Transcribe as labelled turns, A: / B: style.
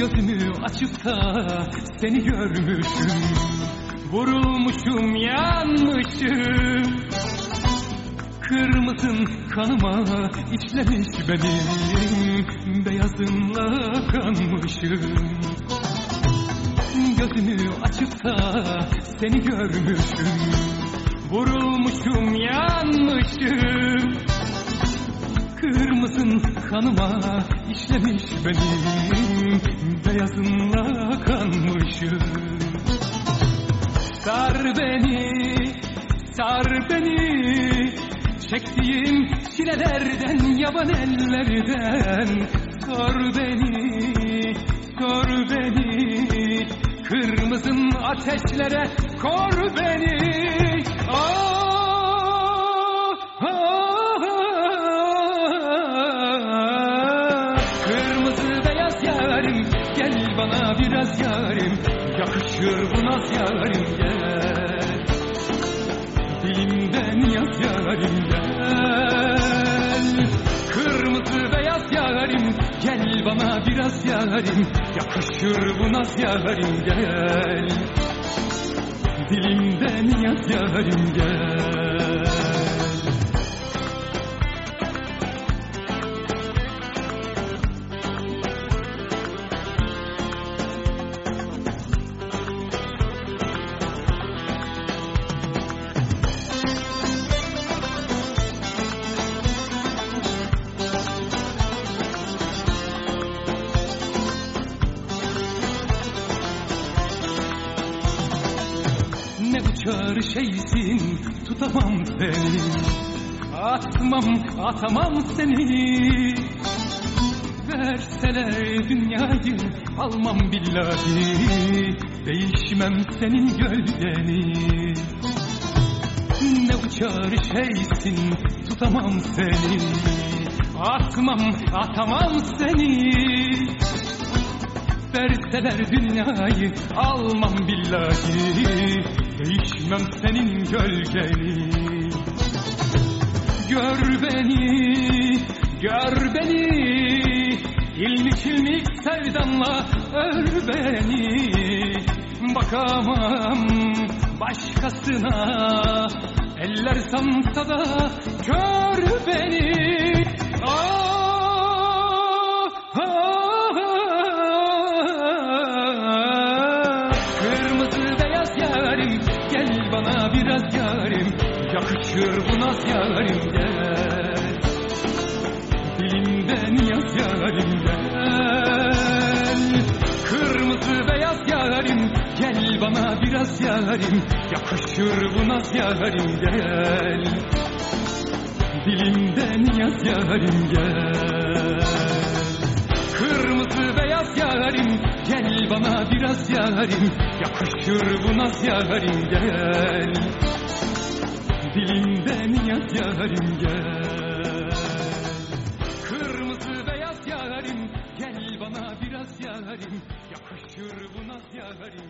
A: Gözümü açıp da seni görmüşüm. Vurulmuşum yanmışım. Kırmızın kanıma işlemiş benim Beyazınla kanmışım. Gözümü açıp da seni görmüşüm. Vurulmuşum yanmışım Kırmızın kanıma? İşlemiş benim Beyazınla kanmışım. Sar beni, sar beni. Çektiğim çilelerden, yaban ellerden. Sor beni, sor beni. Kırmızın ateşlere kor beni biraz yarim Yakışır bu naz yarim gel. Dilimden yaz yarim gel. Kırmızı beyaz yarim Gel bana biraz yarim Yakışır bu naz yarim gel. Dilimden yaz yarim gel Uçar şeysin tutamam seni. Atmam atamam seni. Verseler dünyayı almam billahi. Değişmem senin gölgeni. Ne uçar şeysin tutamam seni. Atmam atamam seni. Verseler dünyayı almam billahi Değişmem senin gölgeni. Gör beni, gör beni. İlmik ilmik sevdanla ör beni. Bakamam başkasına. Eller sansa da kör beni Yakışır bu naz yarim gel Dilimden yaz yarim gel Kırmızı beyaz yarim Gel bana biraz yarim. Yakışır bu naz yarim gel Dilimden yaz yarim gel Kırmızı beyaz yarim Gel bana biraz yarim. Yakışır bu naz yarim gel Dilimden yaz yarim gel. Kırmızı beyaz yarim Gel bana biraz yarim Yakışır bu naz yarim